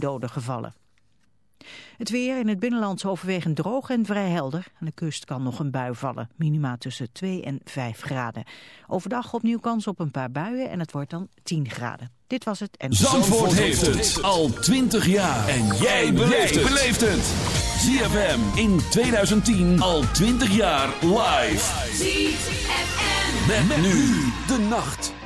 doden gevallen. Het weer in het binnenland overwegend droog en vrij helder. Aan de kust kan nog een bui vallen, minima tussen 2 en 5 graden. Overdag opnieuw kans op een paar buien en het wordt dan 10 graden. Dit was het en... Zandvoort, heeft het al 20 jaar. En jij beleeft het. ZFM in 2010 al 20 jaar live. ZFM. Met, nu de nacht.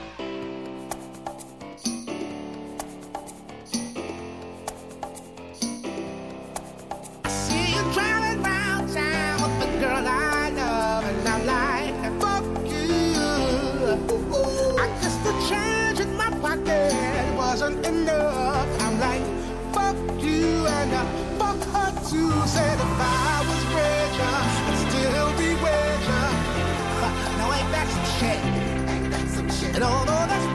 And although that's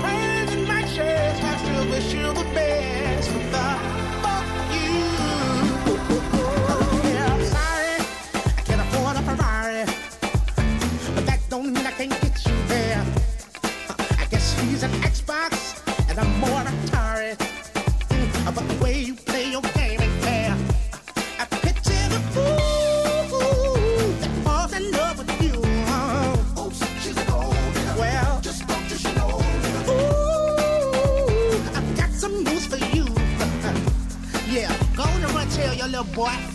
little boy.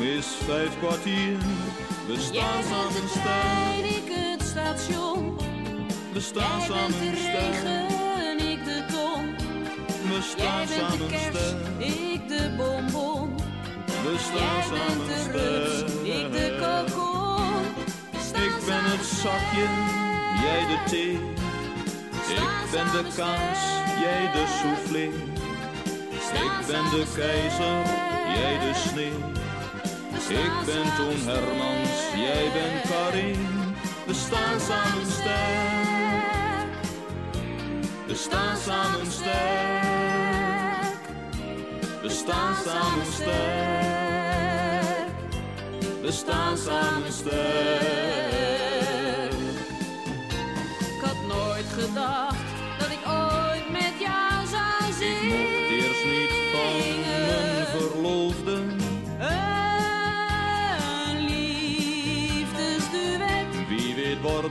is vijf kwartier. We Jij staan bent samen trein, ik het station. we staan samen regen, ik de ton. We Jij staan bent de samen sterk, ik de bonbon. we Jij staan bent samen de rups, ik de kokon. Ik ben het zakje, jij de thee. Ik ben de kaas, jij de soufflé. Ik ben de keizer, jij de sneeuw. Ik ben Toon Hermans, jij bent Karin. We staan samen sterk. We staan samen sterk. We staan samen sterk. We staan samen sterk.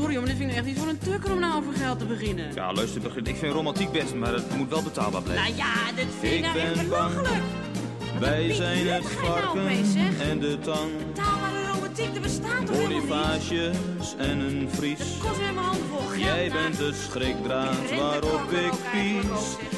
sorry, maar dit vind ik echt niet voor een tukker om nou over geld te beginnen. Ja, luister, begin- ik vind romantiek best, maar het moet wel betaalbaar blijven. Nou ja, dit vind ik nou echt belachelijk. Wij zijn het nou varken en de tang. Taalbare romantiek, er bestaat toch? Bonifages en een vries. Het kost weer mijn handen vol geld. Jij nou. bent de schrikdraad waarop ik pies.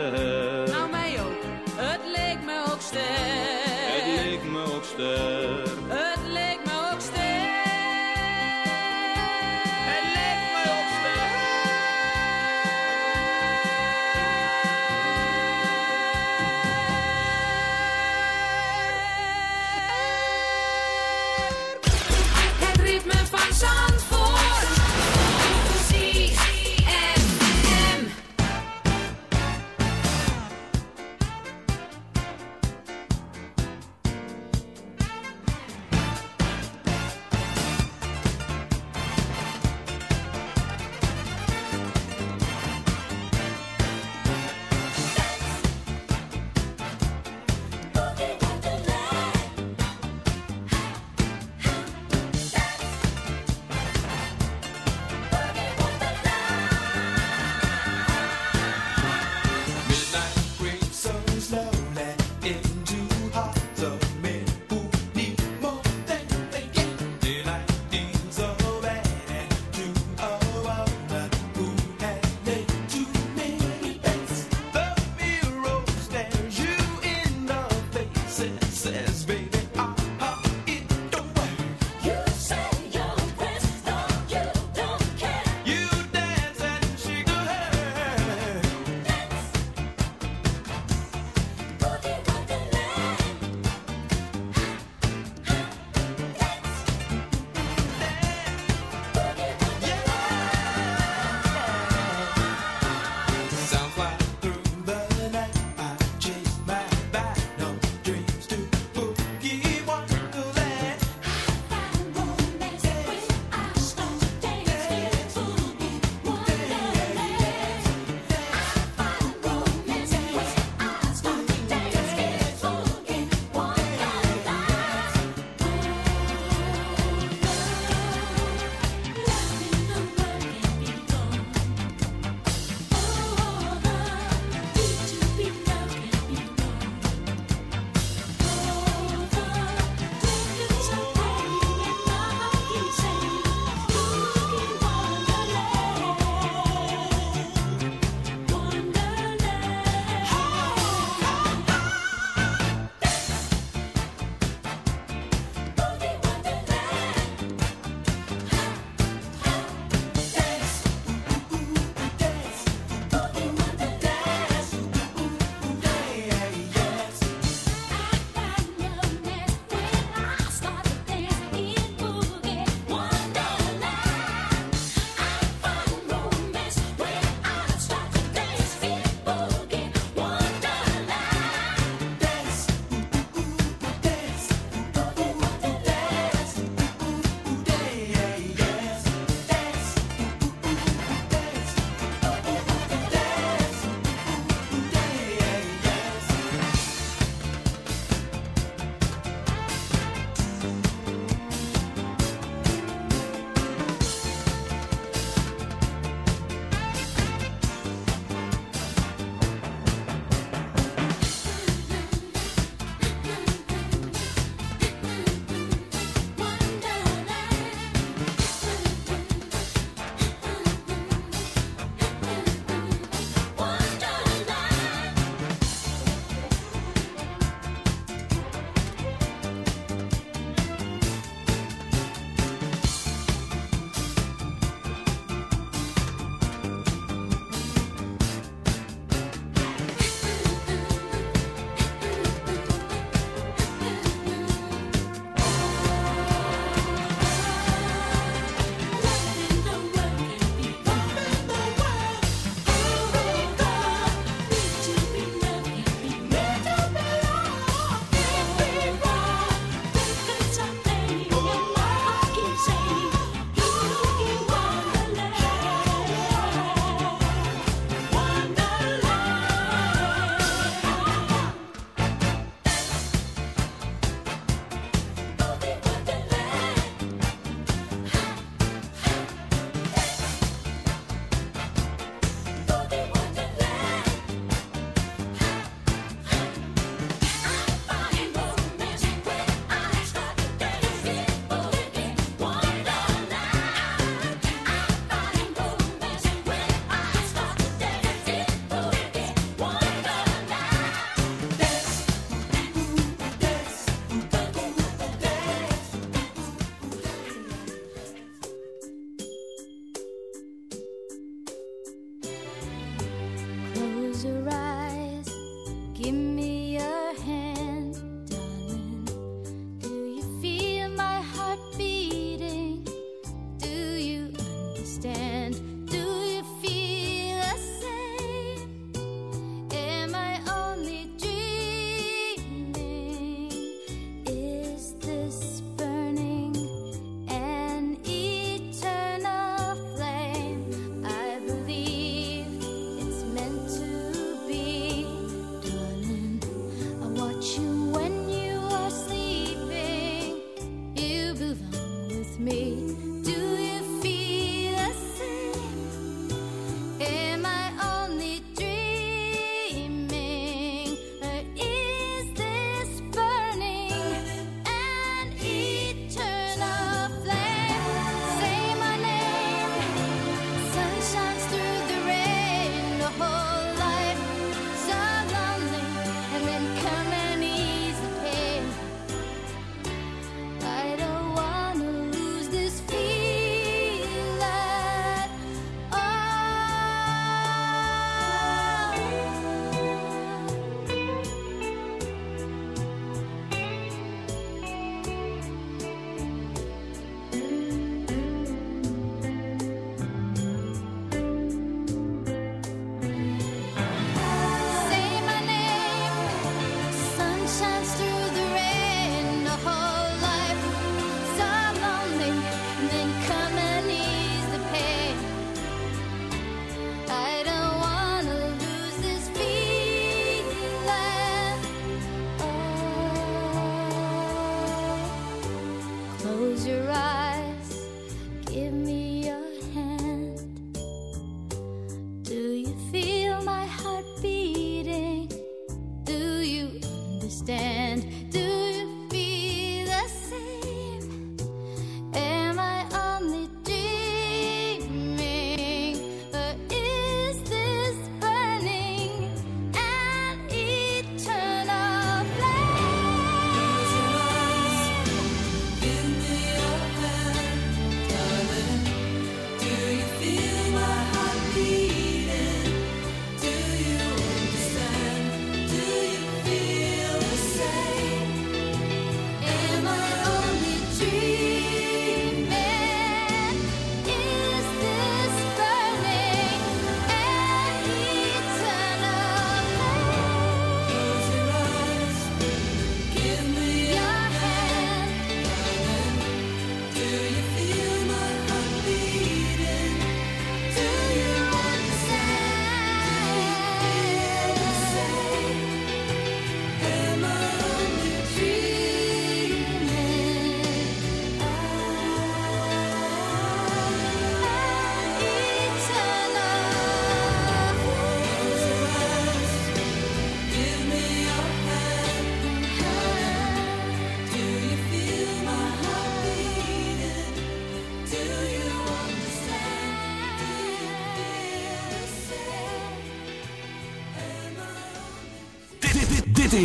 me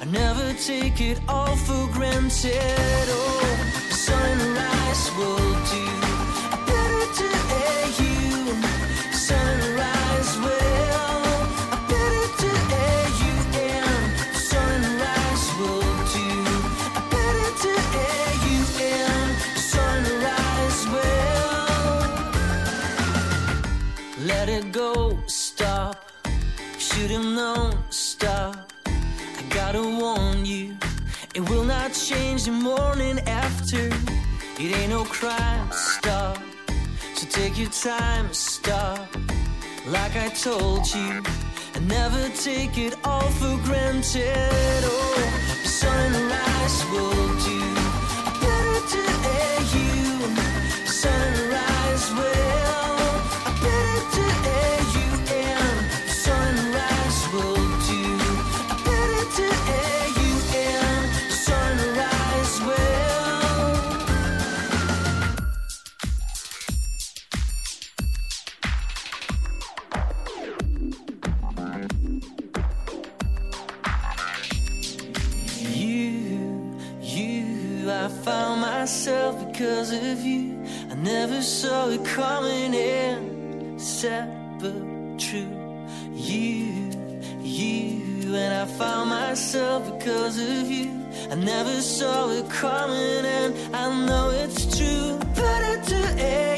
I never take it all for granted. Oh, sunrise will do better today. Change the morning after. It ain't no crime stop. So take your time stop. Like I told you, I never take it all for granted. Oh, the sunrise will do better to myself because of you. I never saw it coming in, sad but true. You, you, and I found myself because of you. I never saw it coming, and I know it's true. Better to air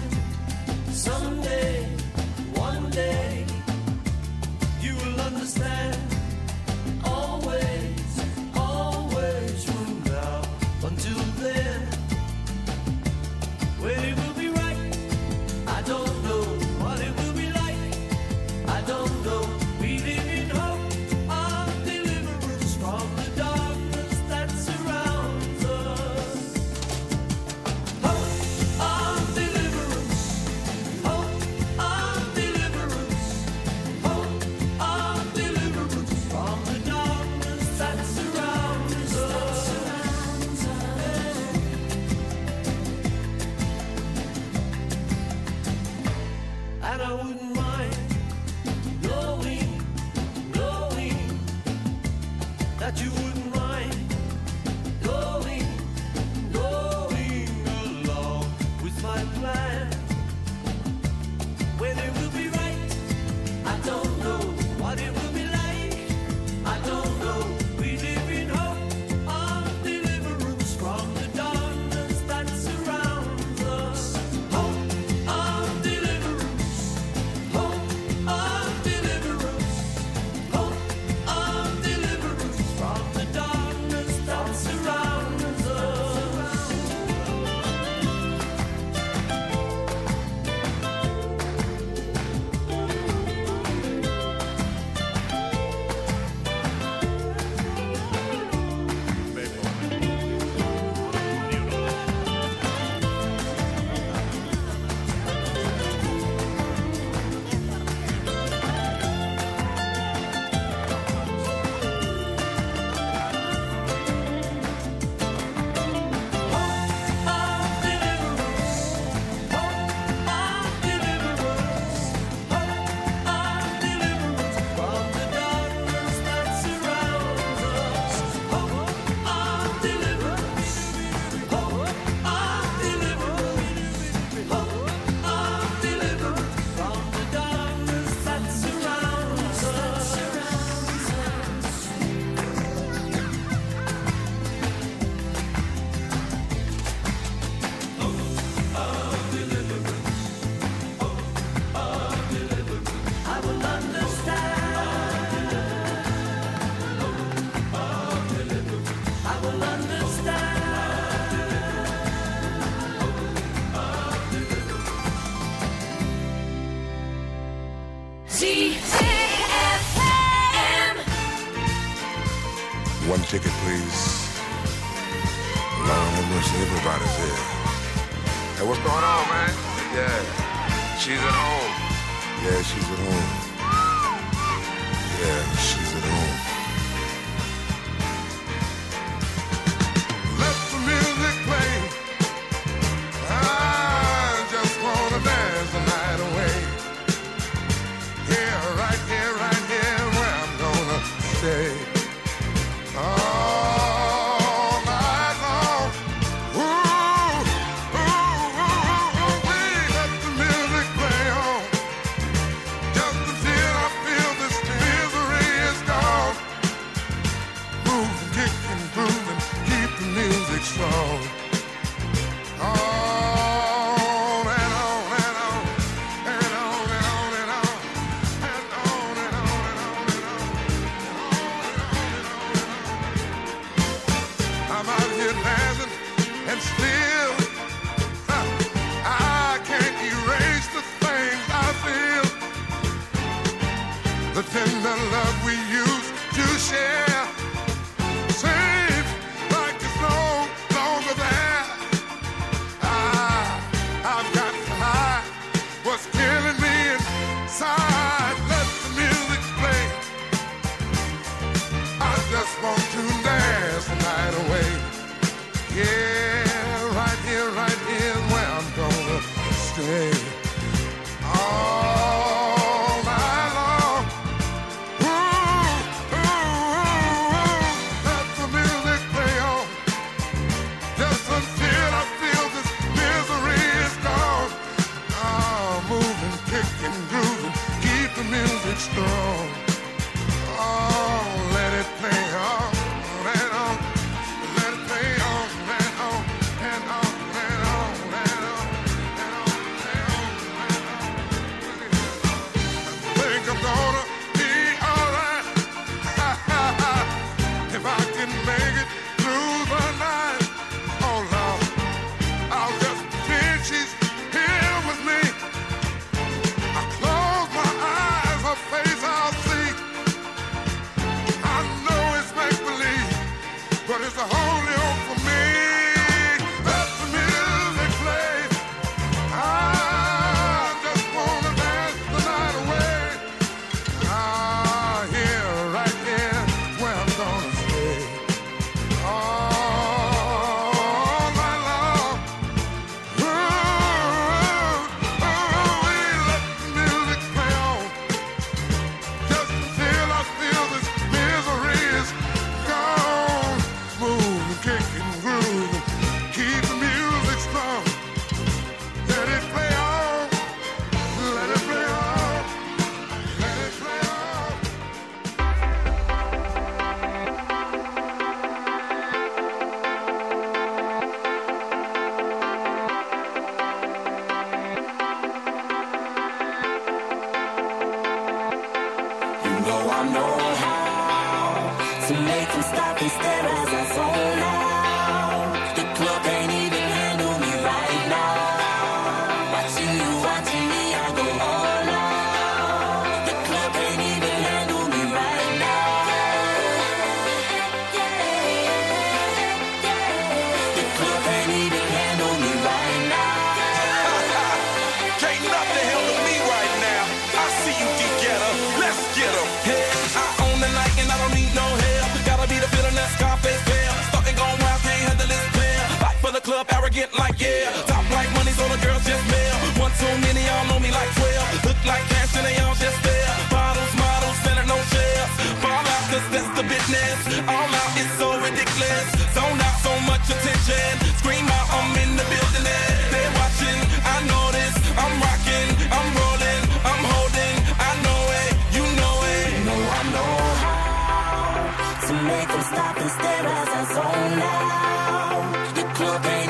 to make them stop and stare as I zone out. The clock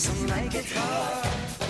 some like it hot.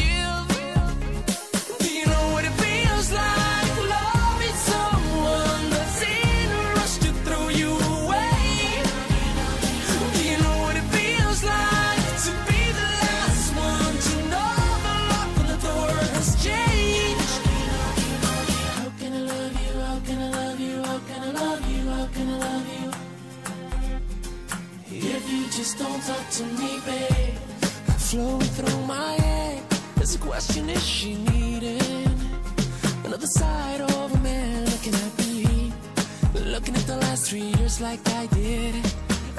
three years like I did.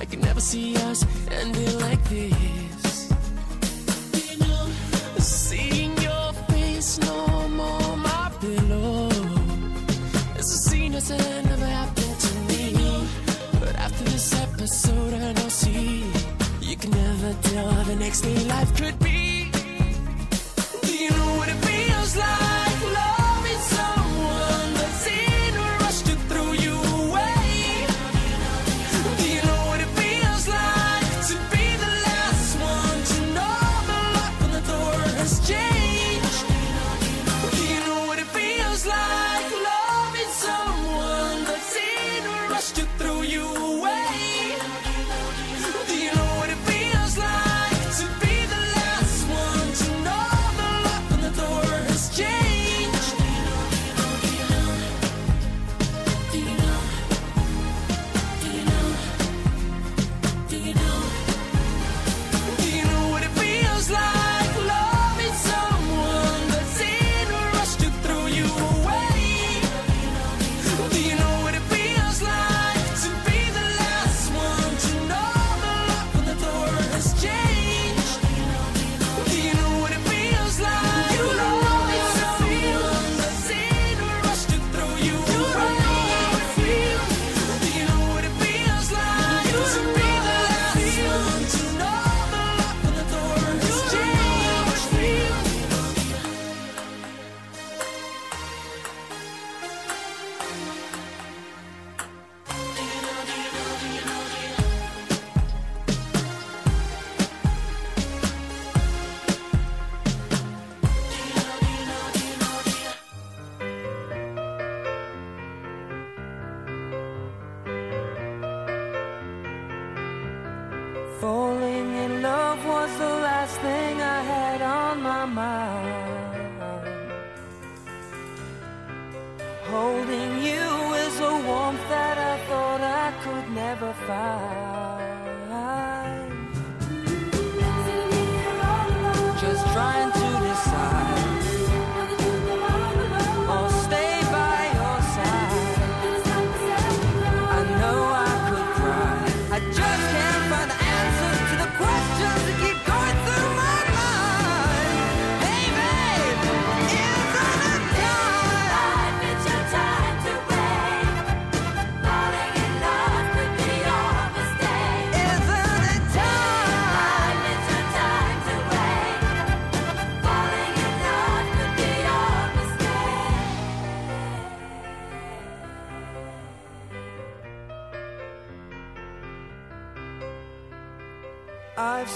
I could never see us ending like this. Seeing your face no more, my pillow. It's a scene that's never happened to me. But after this episode, I don't see. You can never tell the next day life could be. could never find.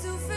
to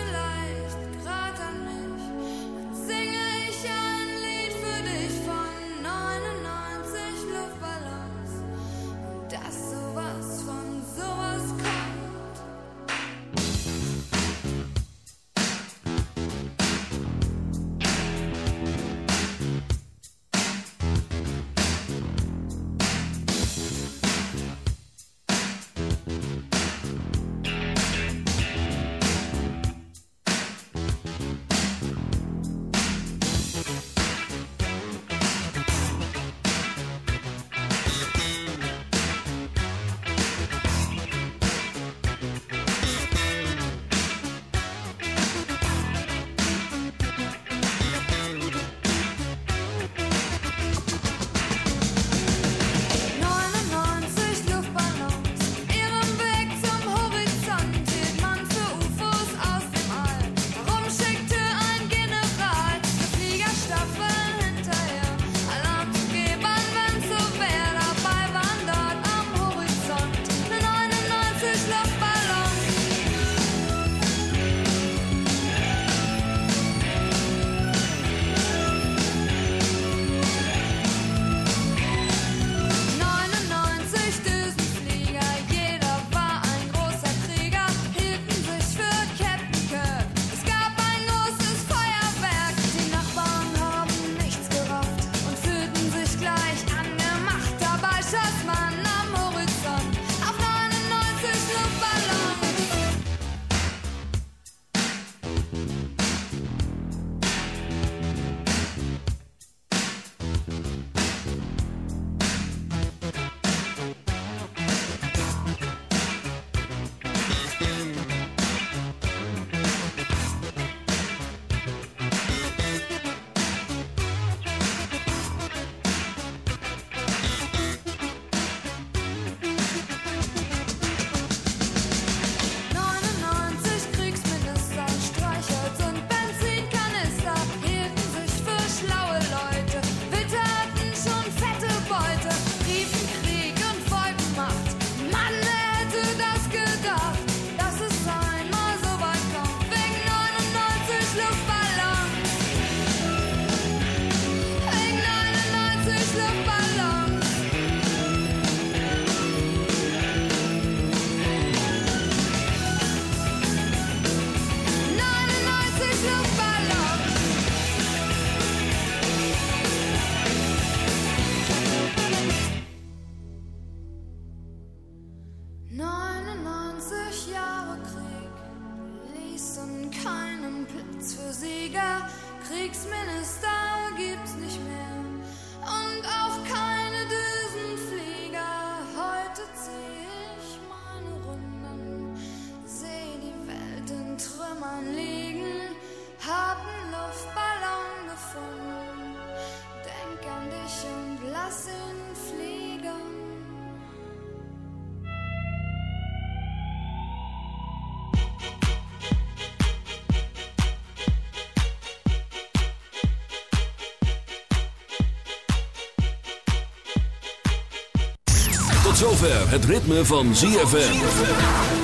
zover het ritme van ZFM.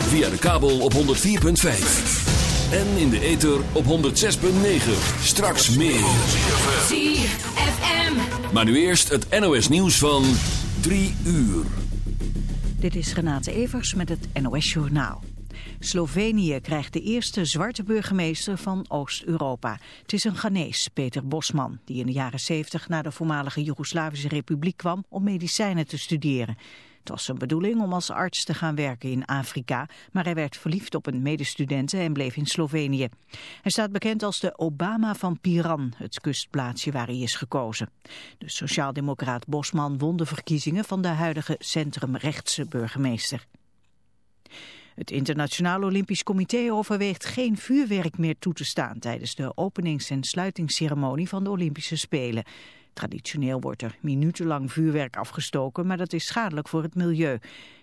Via de kabel op 104.5. En in de ether op 106.9. Straks meer. ZFM. Maar nu eerst het NOS nieuws van 3 uur. Dit is Renate Evers met het NOS Journaal. Slovenië krijgt de eerste zwarte burgemeester van Oost-Europa. Het is een Ghanese, Peter Bosman, die in de jaren 70 naar de voormalige Joegoslavische Republiek kwam om medicijnen te studeren. Het was zijn bedoeling om als arts te gaan werken in Afrika, maar hij werd verliefd op een medestudente en bleef in Slovenië. Hij staat bekend als de Obama van Piran, het kustplaatsje waar hij is gekozen. De sociaaldemocraat Bosman won de verkiezingen van de huidige centrumrechtse burgemeester. Het Internationaal Olympisch Comité overweegt geen vuurwerk meer toe te staan tijdens de openings- en sluitingsceremonie van de Olympische Spelen. Traditioneel wordt er minutenlang vuurwerk afgestoken, maar dat is schadelijk voor het milieu.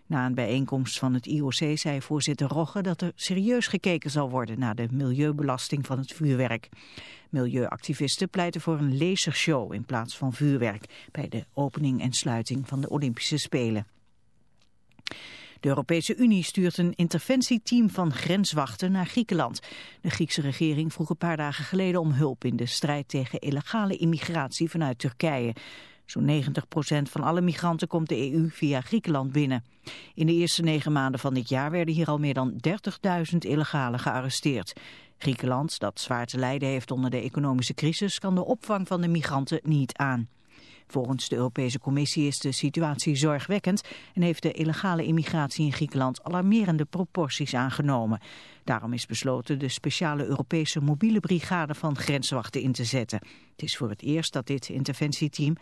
Na een bijeenkomst van het IOC zei voorzitter Rogge dat er serieus gekeken zal worden naar de milieubelasting van het vuurwerk. Milieuactivisten pleiten voor een lasershow in plaats van vuurwerk bij de opening en sluiting van de Olympische Spelen. De Europese Unie stuurt een interventieteam van grenswachten naar Griekenland. De Griekse regering vroeg een paar dagen geleden om hulp in de strijd tegen illegale immigratie vanuit Turkije. Zo'n 90% van alle migranten komt de EU via Griekenland binnen. In de eerste negen maanden van dit jaar werden hier al meer dan 30.000 illegalen gearresteerd. Griekenland, dat zwaar te lijden heeft onder de economische crisis, kan de opvang van de migranten niet aan. Volgens de Europese Commissie is de situatie zorgwekkend en heeft de illegale immigratie in Griekenland alarmerende proporties aangenomen. Daarom is besloten de speciale Europese mobiele brigade van grenswachten in te zetten. Het is voor het eerst dat dit interventieteam